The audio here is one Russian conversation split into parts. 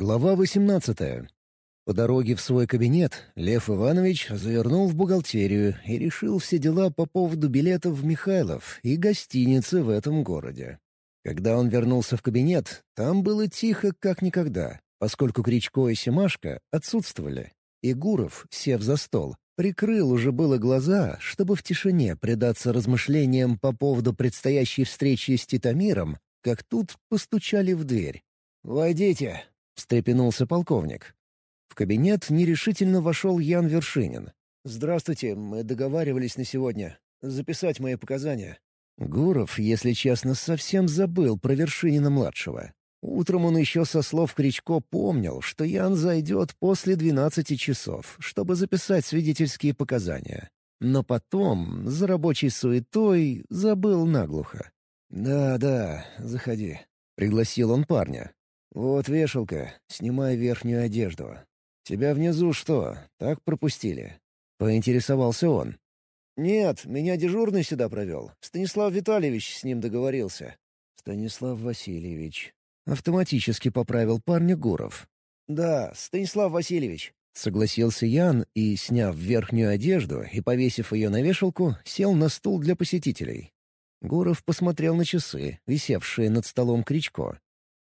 Глава 18. По дороге в свой кабинет Лев Иванович завернул в бухгалтерию и решил все дела по поводу билетов в Михайлов и гостиницы в этом городе. Когда он вернулся в кабинет, там было тихо как никогда, поскольку Кричко и Семашко отсутствовали. И Гуров, сев за стол, прикрыл уже было глаза, чтобы в тишине предаться размышлениям по поводу предстоящей встречи с Титамиром, как тут постучали в дверь. «Войдите!» Встрепенулся полковник. В кабинет нерешительно вошел Ян Вершинин. «Здравствуйте, мы договаривались на сегодня. Записать мои показания». Гуров, если честно, совсем забыл про Вершинина-младшего. Утром он еще со слов Кричко помнил, что Ян зайдет после двенадцати часов, чтобы записать свидетельские показания. Но потом, за рабочей суетой, забыл наглухо. «Да, да, заходи», — пригласил он парня. «Вот вешалка. Снимай верхнюю одежду. Тебя внизу что, так пропустили?» — поинтересовался он. «Нет, меня дежурный сюда провел. Станислав Витальевич с ним договорился». «Станислав Васильевич». Автоматически поправил парня Гуров. «Да, Станислав Васильевич», — согласился Ян и, сняв верхнюю одежду и повесив ее на вешалку, сел на стул для посетителей. Гуров посмотрел на часы, висевшие над столом Кричко.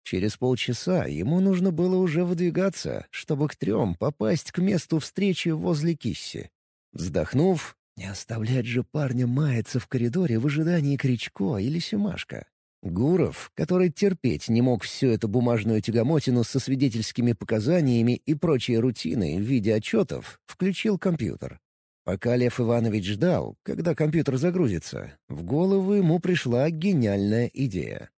Через полчаса ему нужно было уже выдвигаться, чтобы к трем попасть к месту встречи возле Кисси. Вздохнув, не оставлять же парня маяться в коридоре в ожидании Кричко или Семашка. Гуров, который терпеть не мог всю эту бумажную тягомотину со свидетельскими показаниями и прочей рутиной в виде отчетов, включил компьютер. Пока Лев Иванович ждал, когда компьютер загрузится, в голову ему пришла гениальная идея.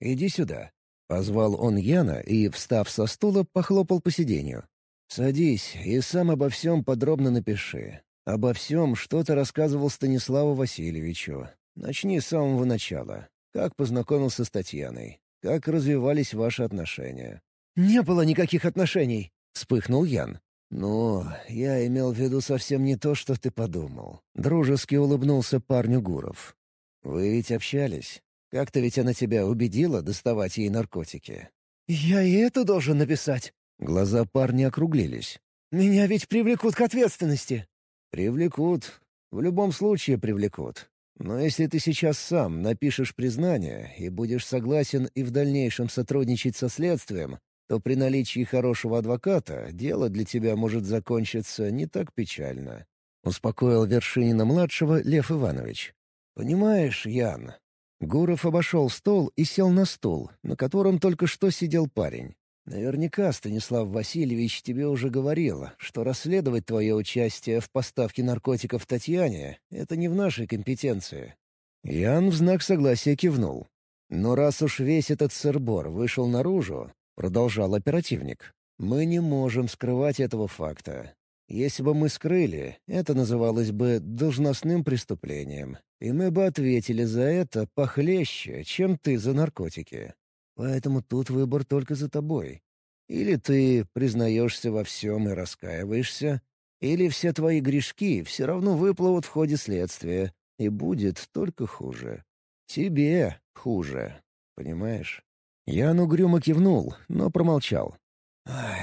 «Иди сюда», Позвал он Яна и, встав со стула, похлопал по сиденью. «Садись и сам обо всем подробно напиши. Обо всем что-то рассказывал Станиславу Васильевичу. Начни с самого начала. Как познакомился с Татьяной? Как развивались ваши отношения?» «Не было никаких отношений!» — вспыхнул Ян. «Ну, я имел в виду совсем не то, что ты подумал». Дружески улыбнулся парню Гуров. «Вы ведь общались?» Как-то ведь она тебя убедила доставать ей наркотики». «Я и это должен написать?» Глаза парня округлились. «Меня ведь привлекут к ответственности». «Привлекут. В любом случае привлекут. Но если ты сейчас сам напишешь признание и будешь согласен и в дальнейшем сотрудничать со следствием, то при наличии хорошего адвоката дело для тебя может закончиться не так печально», — успокоил Вершинина-младшего Лев Иванович. «Понимаешь, Ян, Гуров обошел стол и сел на стул, на котором только что сидел парень. «Наверняка Станислав Васильевич тебе уже говорил, что расследовать твое участие в поставке наркотиков Татьяне — это не в нашей компетенции». Ян в знак согласия кивнул. «Но раз уж весь этот сырбор вышел наружу, — продолжал оперативник, — мы не можем скрывать этого факта. Если бы мы скрыли, это называлось бы должностным преступлением, и мы бы ответили за это похлеще, чем ты за наркотики. Поэтому тут выбор только за тобой. Или ты признаешься во всем и раскаиваешься, или все твои грешки все равно выплывут в ходе следствия, и будет только хуже. Тебе хуже, понимаешь? Ян угрюмо кивнул, но промолчал.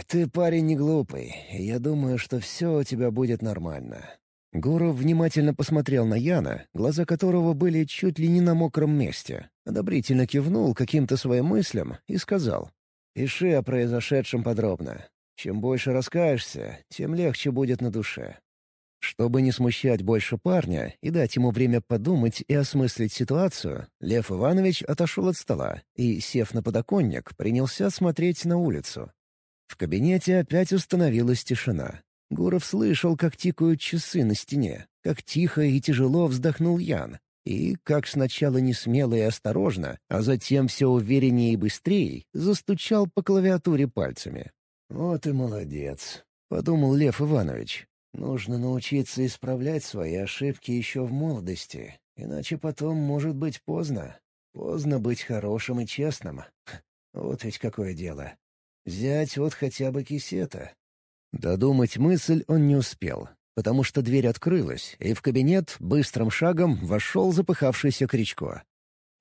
«Ты парень не глупый, я думаю, что все у тебя будет нормально». Гуров внимательно посмотрел на Яна, глаза которого были чуть ли не на мокром месте, одобрительно кивнул каким-то своим мыслям и сказал, «Пиши о произошедшем подробно. Чем больше раскаешься, тем легче будет на душе». Чтобы не смущать больше парня и дать ему время подумать и осмыслить ситуацию, Лев Иванович отошел от стола и, сев на подоконник, принялся смотреть на улицу. В кабинете опять установилась тишина. Гуров слышал, как тикают часы на стене, как тихо и тяжело вздохнул Ян, и как сначала не смело и осторожно, а затем все увереннее и быстрее застучал по клавиатуре пальцами. «Вот и молодец», — подумал Лев Иванович. «Нужно научиться исправлять свои ошибки еще в молодости, иначе потом может быть поздно. Поздно быть хорошим и честным. Вот ведь какое дело. Взять вот хотя бы кисета. Додумать мысль он не успел, потому что дверь открылась, и в кабинет быстрым шагом вошел запыхавшийся Кричко.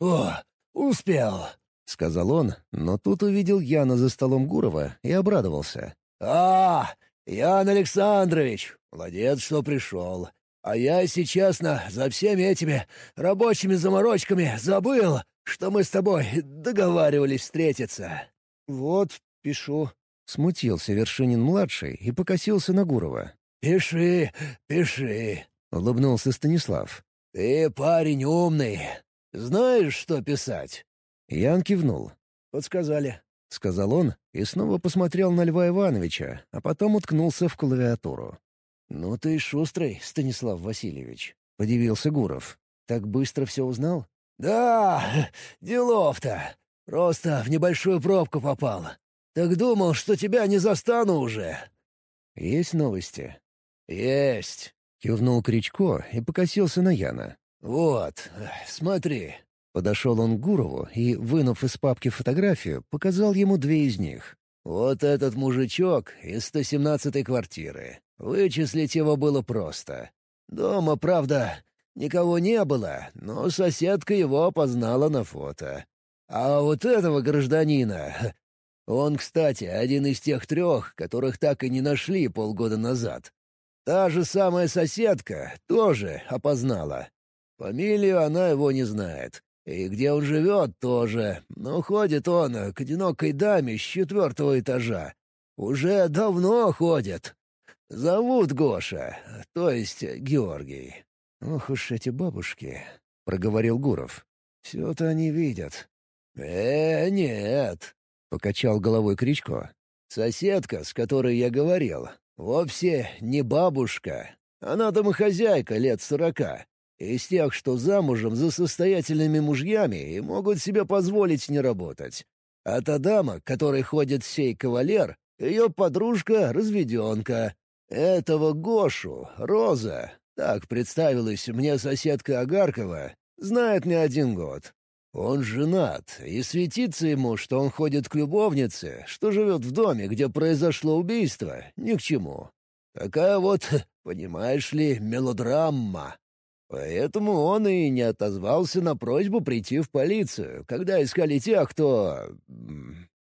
«О, успел!» — сказал он, но тут увидел Яна за столом Гурова и обрадовался. «А, Ян Александрович, молодец, что пришел. А я, если честно, за всеми этими рабочими заморочками забыл, что мы с тобой договаривались встретиться». «Вот, пишу», — смутился Вершинин-младший и покосился на Гурова. «Пиши, пиши», — улыбнулся Станислав. «Ты парень умный. Знаешь, что писать?» Ян кивнул. «Подсказали», — сказал он и снова посмотрел на Льва Ивановича, а потом уткнулся в клавиатуру. «Ну ты шустрый, Станислав Васильевич», — подивился Гуров. «Так быстро все узнал?» «Да, делов-то. Просто в небольшую пробку попал. Так думал, что тебя не застану уже». «Есть новости?» «Есть», — кивнул Кричко и покосился на Яна. «Вот, смотри». Подошел он к Гурову и, вынув из папки фотографию, показал ему две из них. «Вот этот мужичок из 117-й квартиры. Вычислить его было просто. Дома, правда, никого не было, но соседка его опознала на фото. А вот этого гражданина... Он, кстати, один из тех трех, которых так и не нашли полгода назад. Та же самая соседка тоже опознала. Фамилию она его не знает. И где он живет тоже, но ходит он к одинокой даме с четвертого этажа. Уже давно ходит. Зовут Гоша, то есть Георгий. «Ох уж эти бабушки», — проговорил Гуров. «Все-то они видят». «Э, нет», — покачал головой Кричко. «Соседка, с которой я говорил, вовсе не бабушка. Она домохозяйка лет сорока. Из тех, что замужем за состоятельными мужьями и могут себе позволить не работать. А та дама, которой ходит сей кавалер, ее подружка-разведенка. Этого Гошу, Роза, так представилась мне соседка Агаркова, знает не один год. Он женат, и светится ему, что он ходит к любовнице, что живет в доме, где произошло убийство, ни к чему. Такая вот, понимаешь ли, мелодрама. Поэтому он и не отозвался на просьбу прийти в полицию, когда искали тех, кто...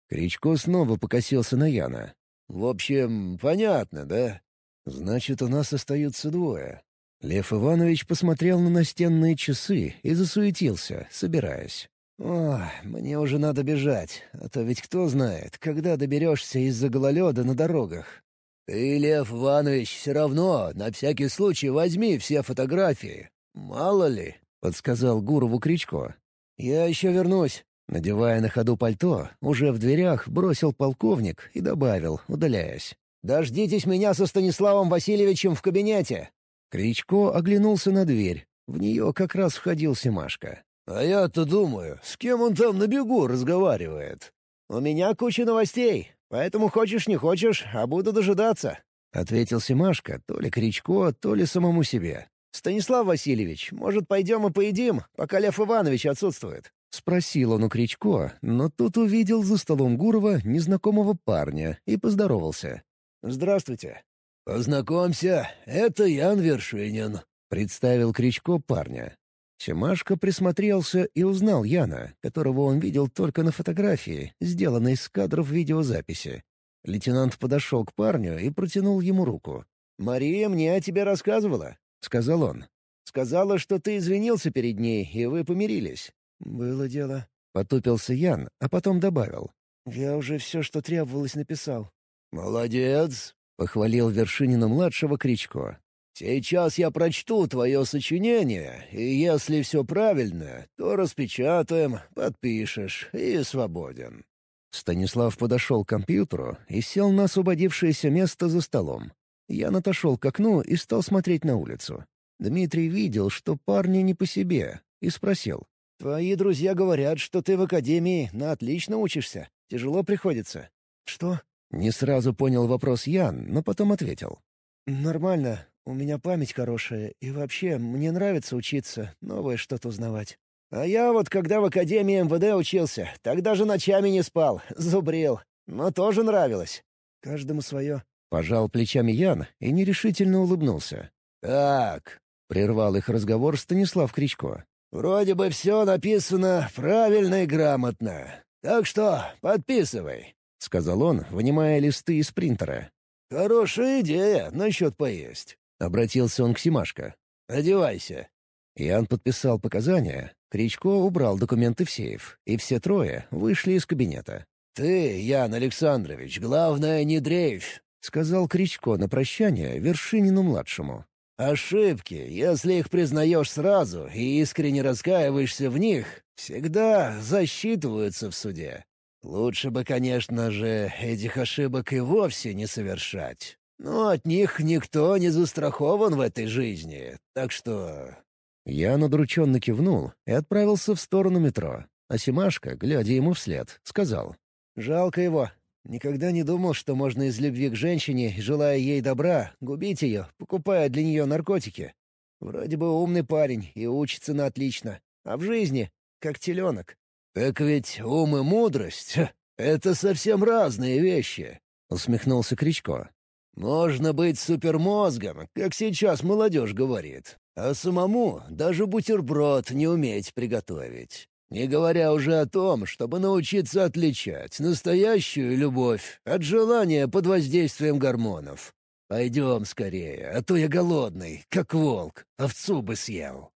Кричко снова покосился на Яна. «В общем, понятно, да?» «Значит, у нас остаются двое». Лев Иванович посмотрел на настенные часы и засуетился, собираясь. «О, мне уже надо бежать, а то ведь кто знает, когда доберешься из-за гололеда на дорогах. «Ты, Лев Иванович, все равно на всякий случай возьми все фотографии. Мало ли», — подсказал Гурову Кричко. «Я еще вернусь». Надевая на ходу пальто, уже в дверях бросил полковник и добавил, удаляясь. «Дождитесь меня со Станиславом Васильевичем в кабинете». Кричко оглянулся на дверь. В нее как раз входил Семашко. «А я-то думаю, с кем он там на бегу разговаривает?» «У меня куча новостей. Поэтому хочешь не хочешь, а буду дожидаться», — ответил Семашко, то ли Кричко, то ли самому себе. «Станислав Васильевич, может, пойдем и поедим, пока Лев Иванович отсутствует?» — спросил он у Кричко, но тут увидел за столом Гурова незнакомого парня и поздоровался. «Здравствуйте». «Познакомься, это Ян Вершинин», — представил Кричко парня. Семашко присмотрелся и узнал Яна, которого он видел только на фотографии, сделанной с кадров видеозаписи. Лейтенант подошел к парню и протянул ему руку. «Мария мне о тебе рассказывала», — сказал он. «Сказала, что ты извинился перед ней, и вы помирились». «Было дело», — потупился Ян, а потом добавил. «Я уже все, что требовалось, написал». «Молодец», — похвалил Вершинина-младшего Кричко. Сейчас я прочту твое сочинение, и если все правильно, то распечатаем, подпишешь и свободен». Станислав подошел к компьютеру и сел на освободившееся место за столом. Я отошел к окну и стал смотреть на улицу. Дмитрий видел, что парни не по себе, и спросил. «Твои друзья говорят, что ты в академии на отлично учишься. Тяжело приходится». «Что?» Не сразу понял вопрос Ян, но потом ответил. «Нормально. У меня память хорошая, и вообще мне нравится учиться, новое что-то узнавать. А я вот когда в Академии МВД учился, тогда же ночами не спал, зубрил. Но тоже нравилось. Каждому свое. Пожал плечами Ян и нерешительно улыбнулся. «Так», — прервал их разговор Станислав Кричко. Вроде бы все написано правильно и грамотно. Так что подписывай», — сказал он, вынимая листы из принтера. «Хорошая идея насчет поесть», — обратился он к Симашко. «Одевайся». Ян подписал показания, Кричко убрал документы в сейф, и все трое вышли из кабинета. «Ты, Ян Александрович, главное, не дрейфь», — сказал Кричко на прощание Вершинину-младшему. «Ошибки, если их признаешь сразу и искренне раскаиваешься в них, всегда засчитываются в суде. Лучше бы, конечно же, этих ошибок и вовсе не совершать. Но от них никто не застрахован в этой жизни, так что...» Я надрученно кивнул и отправился в сторону метро. А Симашка, глядя ему вслед, сказал. «Жалко его. Никогда не думал, что можно из любви к женщине, желая ей добра, губить ее, покупая для нее наркотики. Вроде бы умный парень и учится на отлично, а в жизни — как теленок. «Так ведь ум и мудрость — это совсем разные вещи», — усмехнулся Кричко. «Можно быть супермозгом, как сейчас молодежь говорит, а самому даже бутерброд не уметь приготовить. Не говоря уже о том, чтобы научиться отличать настоящую любовь от желания под воздействием гормонов. Пойдем скорее, а то я голодный, как волк, овцу бы съел».